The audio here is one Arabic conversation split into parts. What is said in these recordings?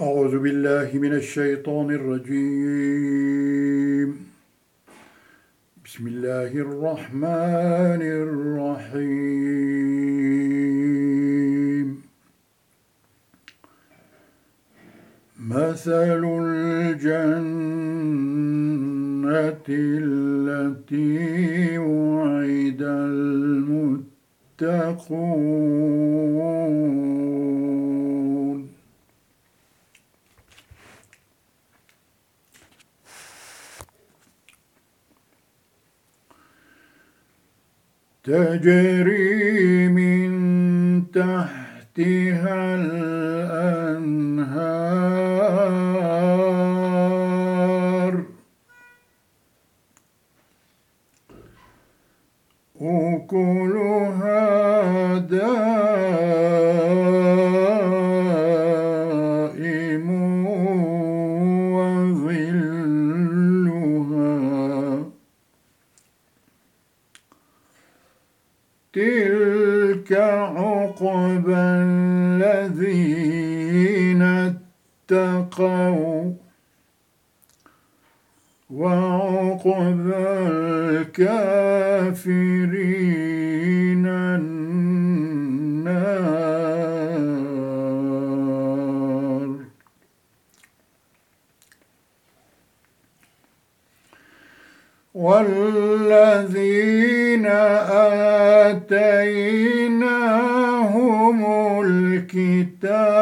أعوذ بالله من الشيطان الرجيم. بسم الله الرحمن الرحيم. مثل الجنة التي وعد المتقون. تجري من تحتها الأنهار. أكلها دائم تلك عقبى الذين اتقوا وعقبى الكافرين النار. والذين آتيناهم الكتاب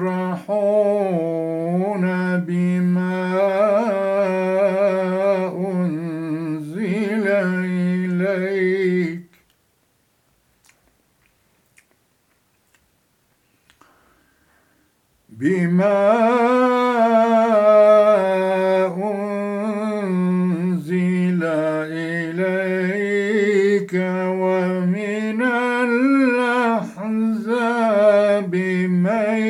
يفرحون بما أنزل إليك بما من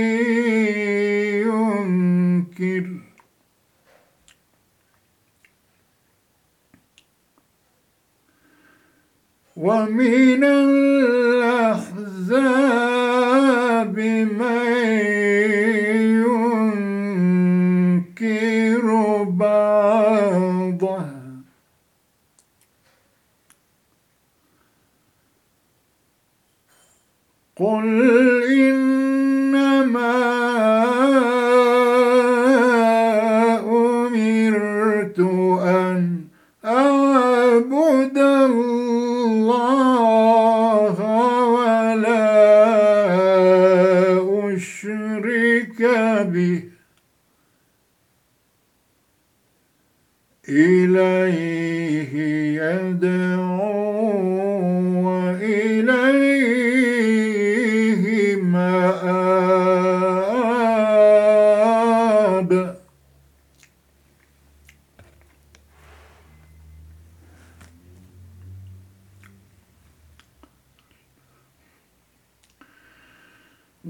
ينكر. ومن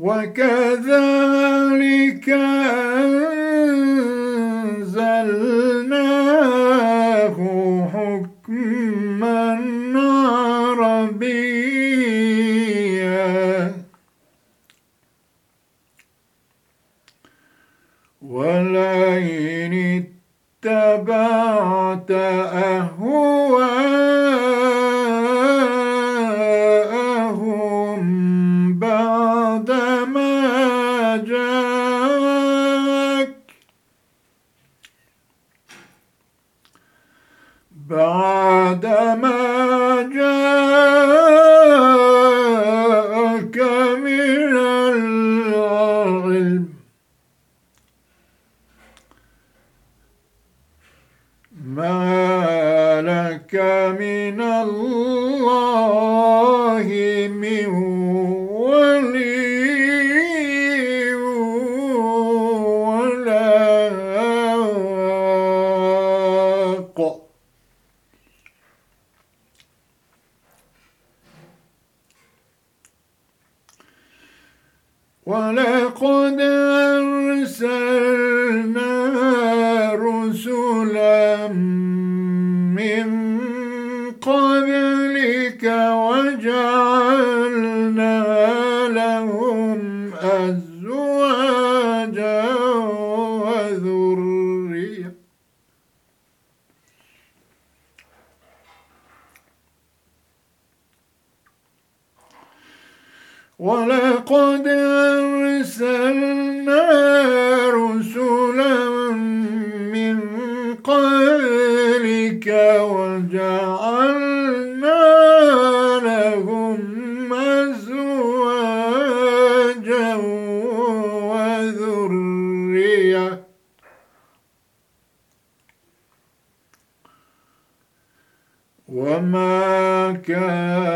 وكذلك ولقد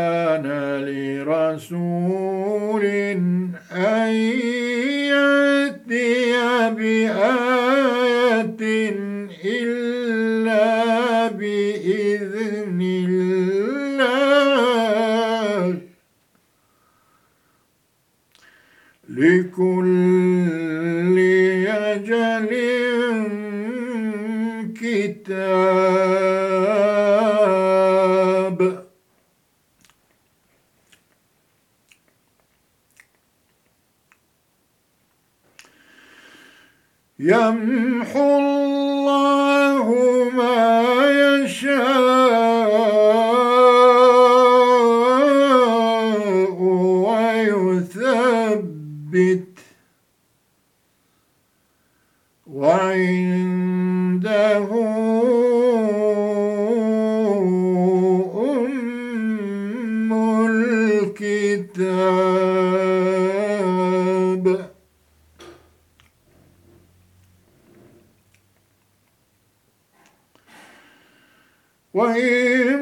كان لرسول أن يأتي بآية إلا بإذن الله. لكل يمحو الله ما وإن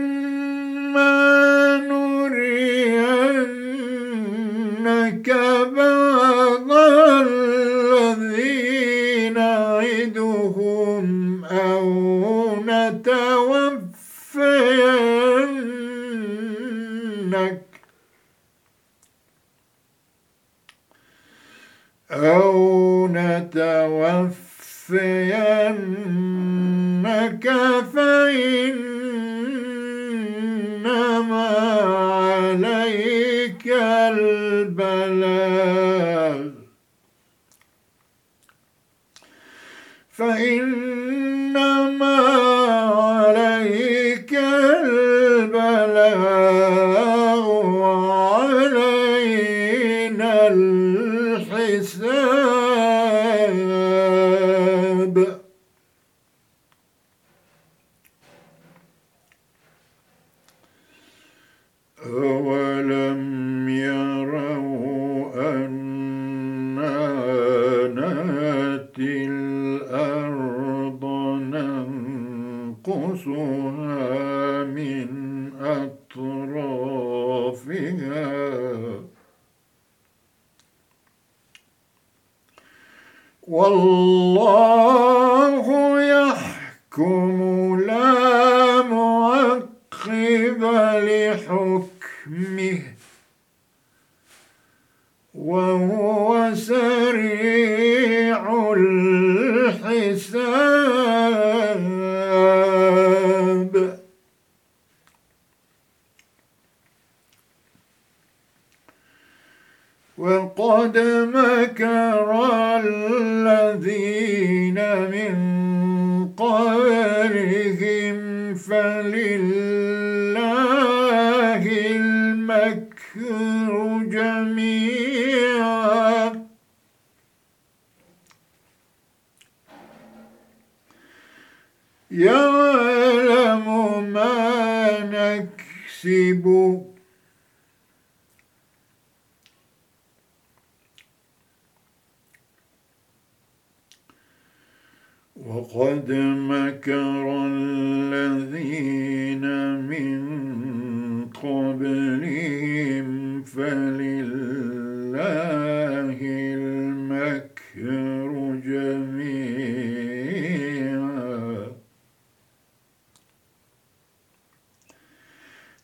يكسب وقد مكر الذين من قبلهم فلله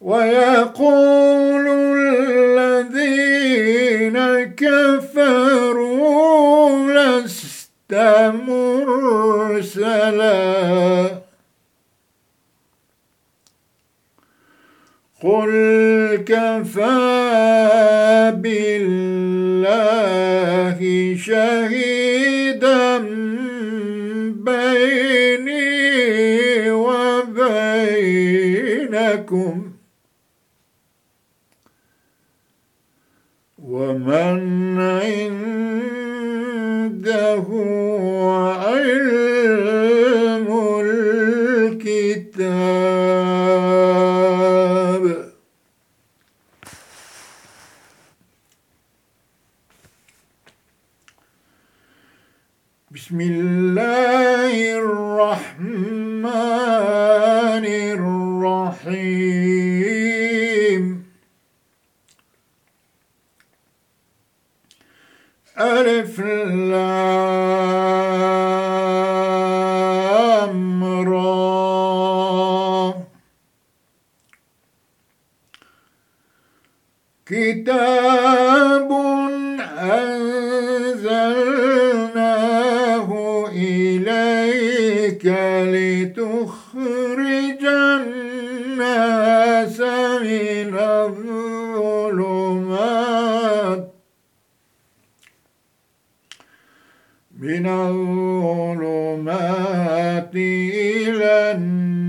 ويقول الذين كفروا لست مرسلا. قل كفى بالله شهيدا ومن عنده علم الكتاب. بسم الله ألف الظلمات إلى النور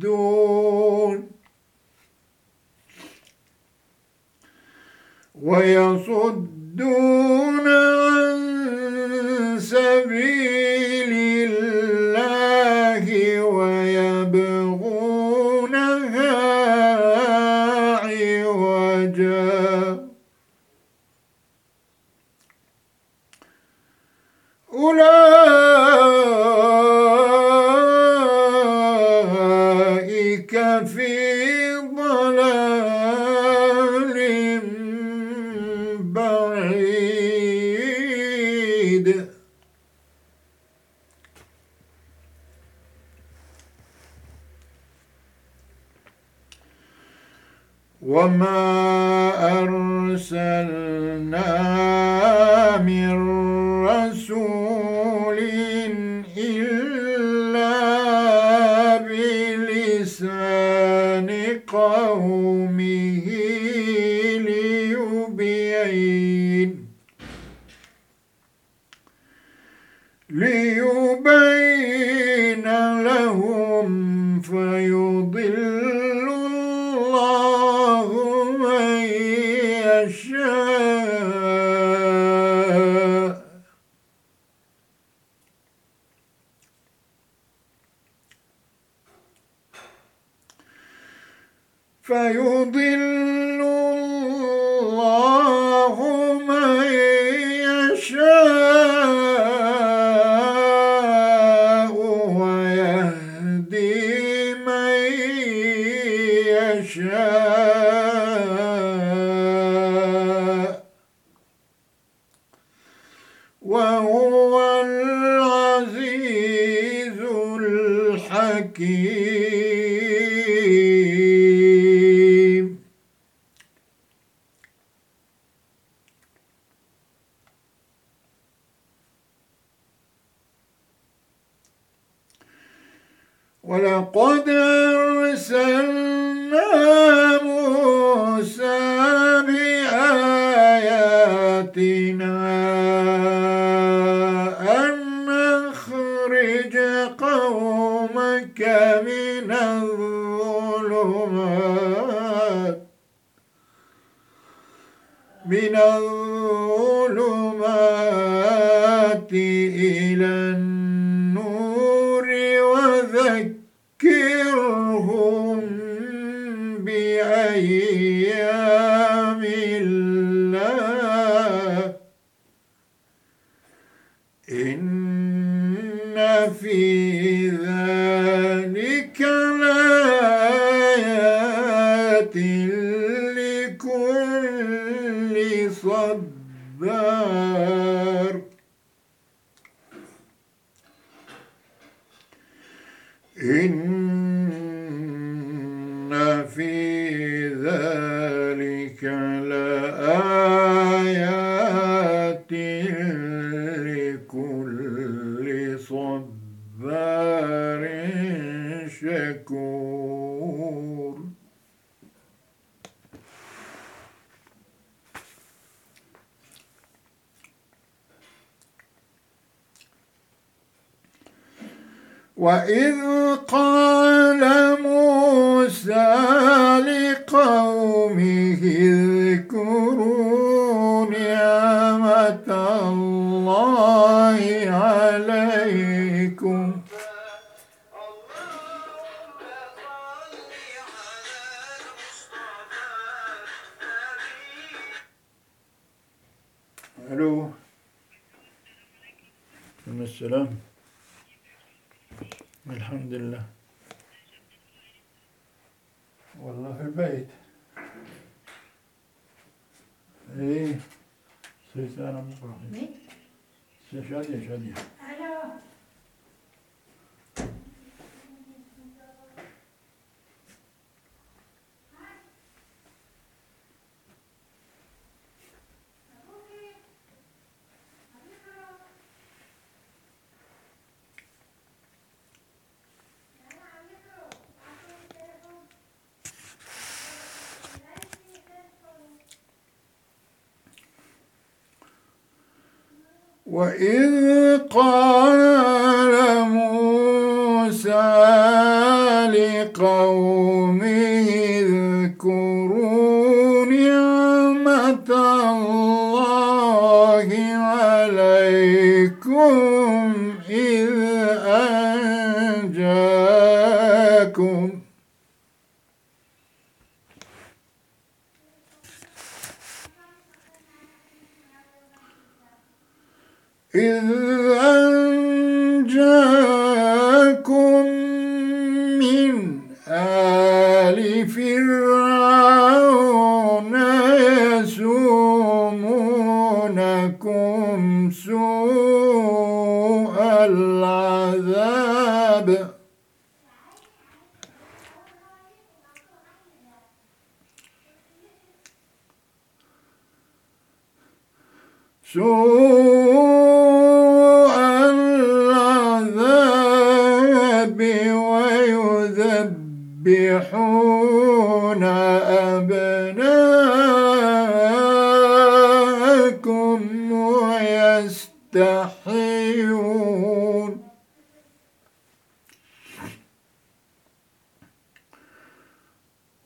ويصدون ويصدون عن سبيل الله ويبغونها عوجا. أولئك وما أرسلنا من رسول إلا بلسان قومه ليبين ليبين لكل صبار شكور. وإذ قال موسى لقومه اذكروا السلام الحمد لله. والله في البيت. إيه؟ سيسانة مقرأة مين؟ شادية شادية. ألو وإذ قال العذاب سوء العذاب ويذبحون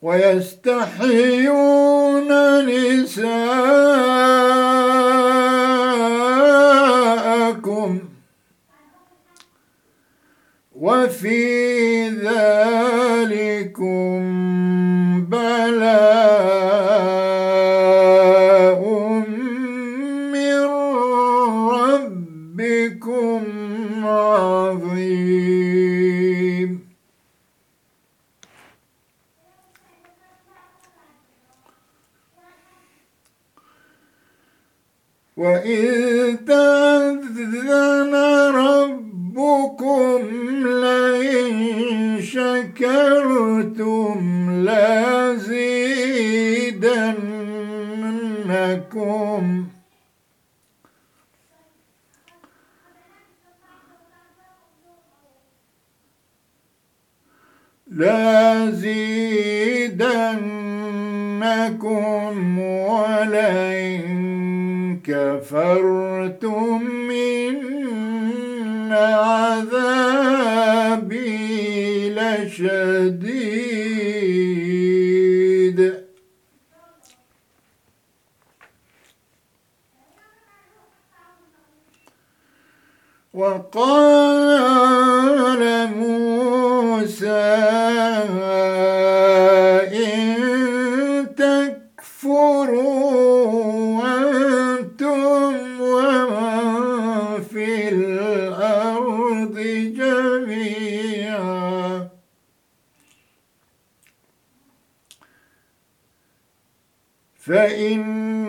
ويستحيون نساءكم وفي ذلكم وإذ تأذن ربكم لئن شكرتم لازيدنكم لازيدنكم كفرتم إن عذابي لشديد. وقال فإن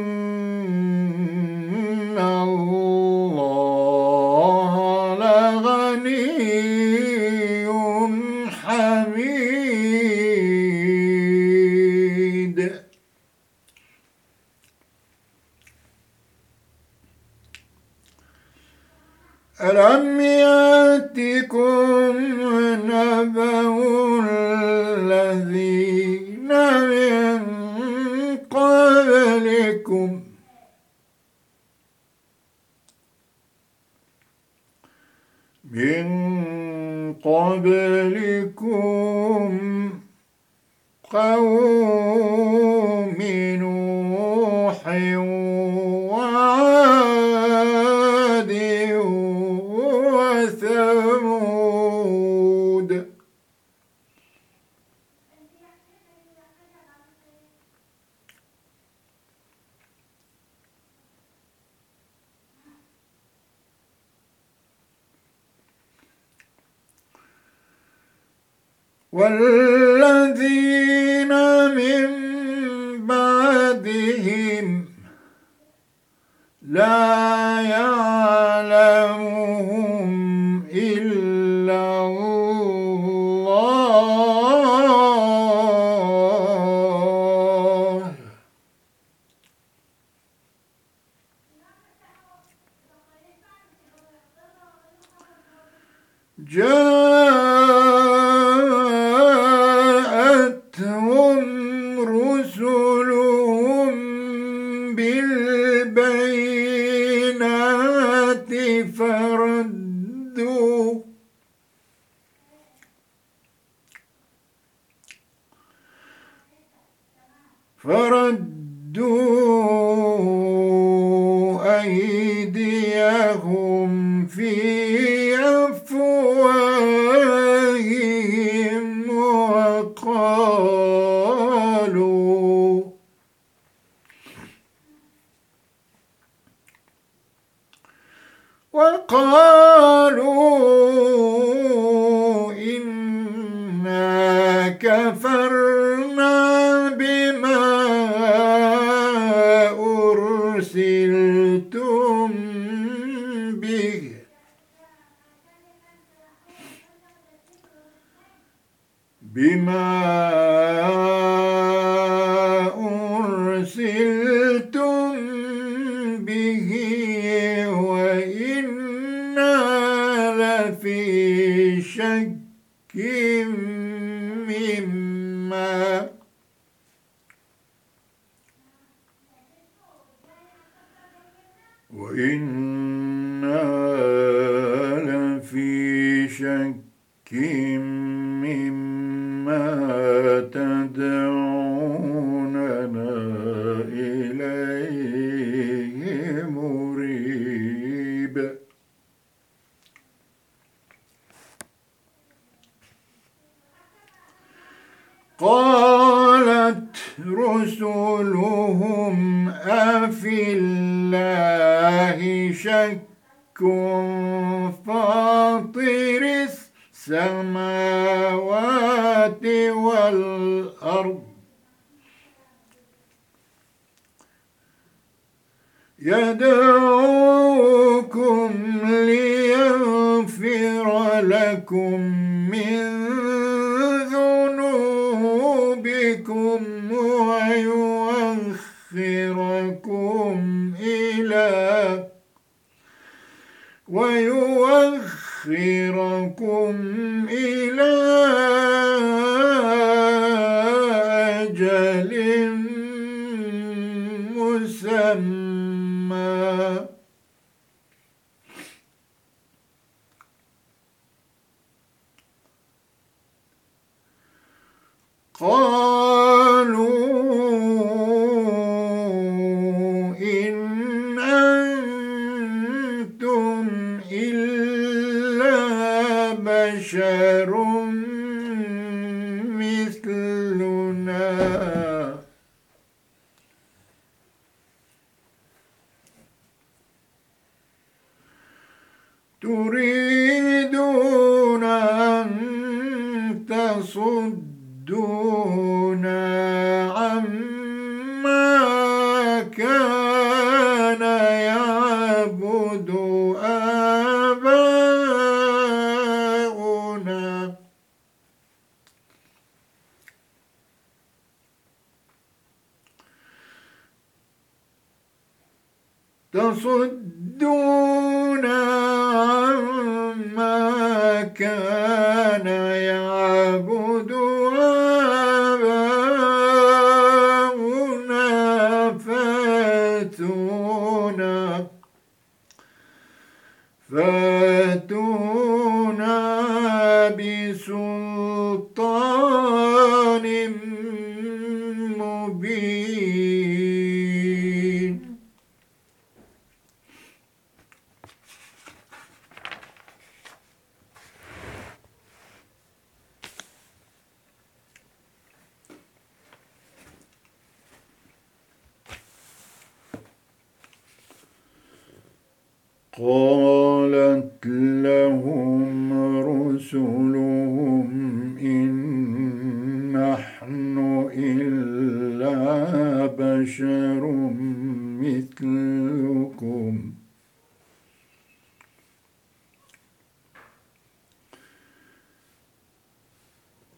والذين قالت رسلهم أفي الله شك فاطر السماوات والأرض. يدعوكم ليغفر لكم من ويؤخركم إلى تصدون بسلطان قالت لهم رسلهم إن نحن إلا بشر مثلكم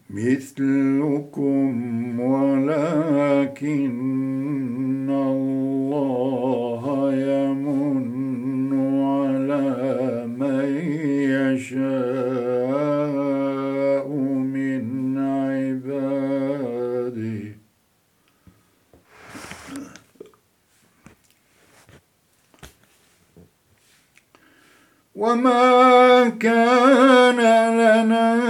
مثلكم ولكن الله يمن يشاء من عباده وما كان لنا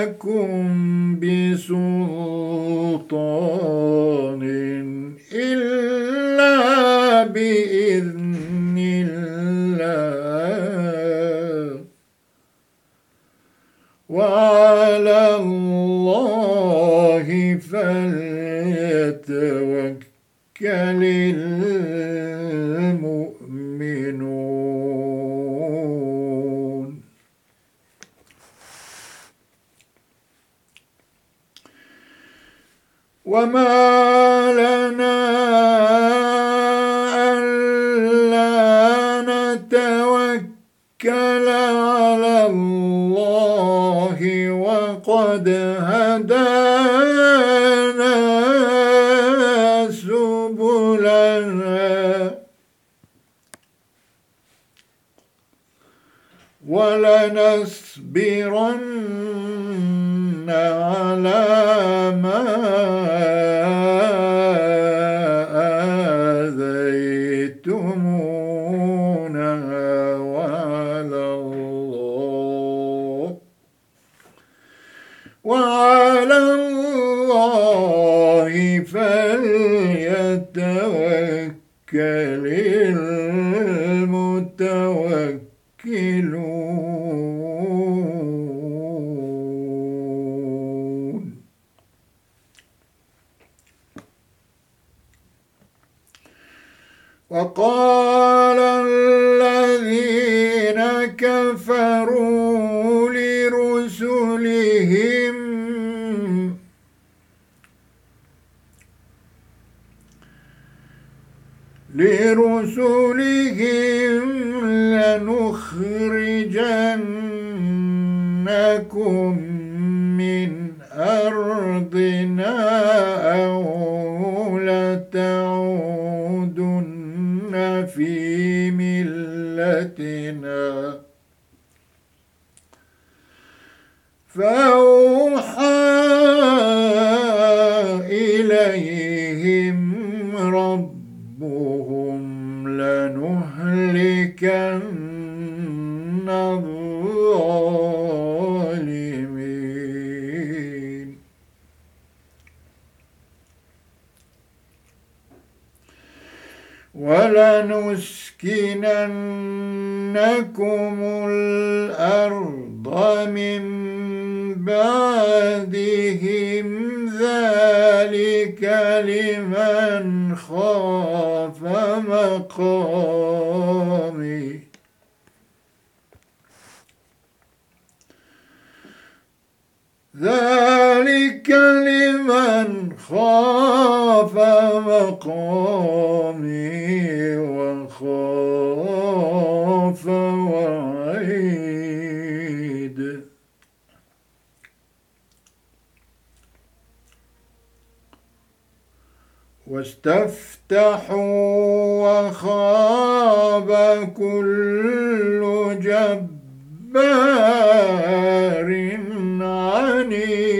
ناتيكم بسلطان إلا بإذن الله. وعلى الله فليتوكل وما لنا ألا نتوكل على الله وقد هدانا سبلنا ولنصبرن على ما جبار عنيد.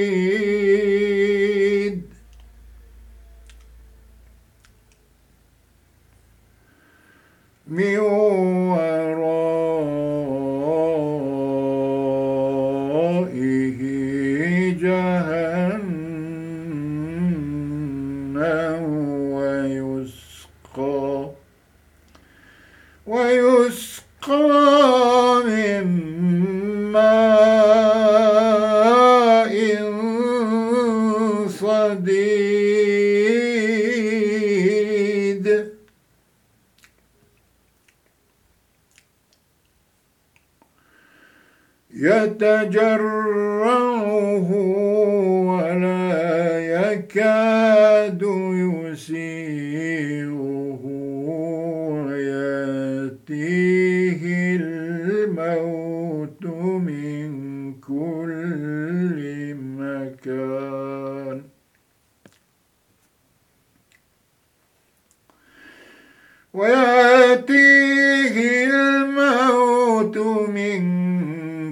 ويأتيه الموت من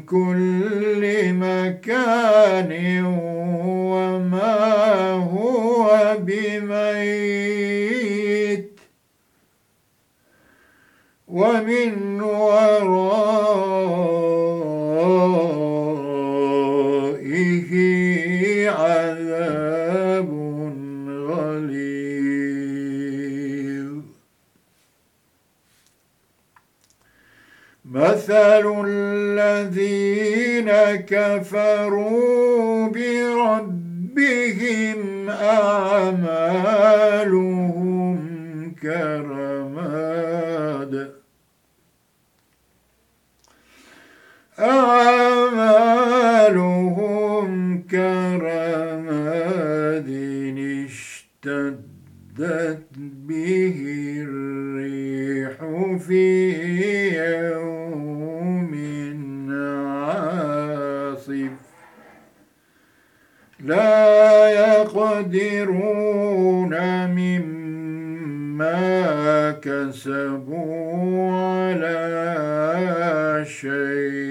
كل مكان كفروا بربهم أعمالهم كافرون لا يقدرون مما كسبوا على شيء.